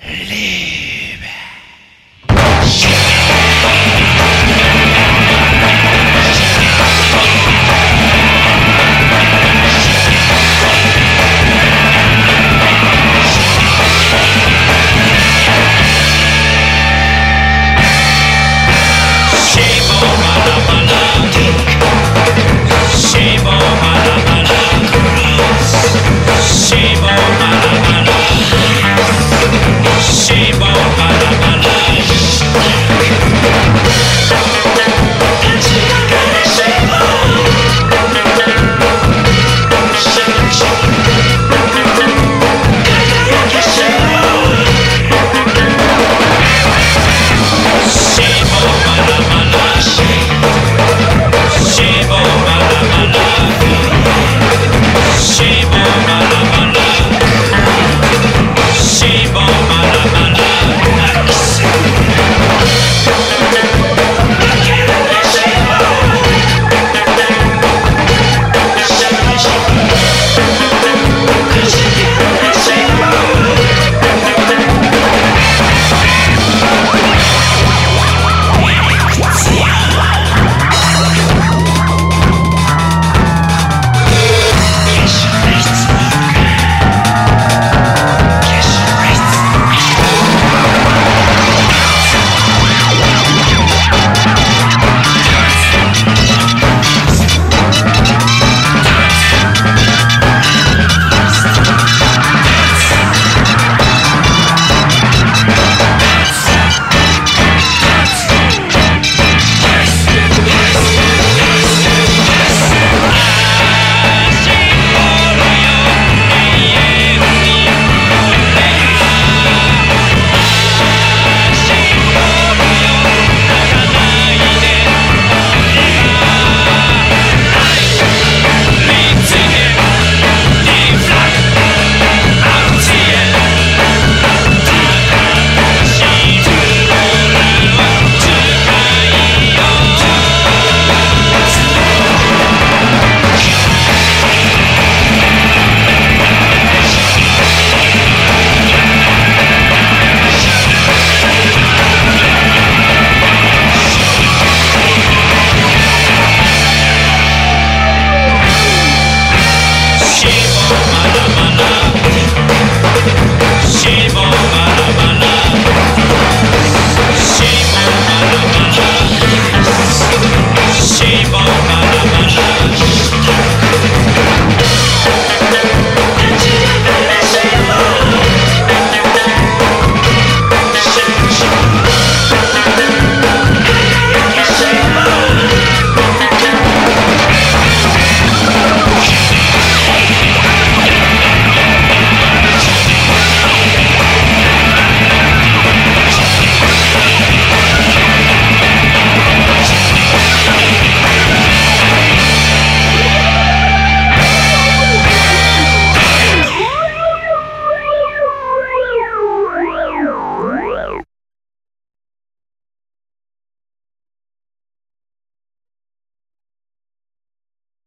live.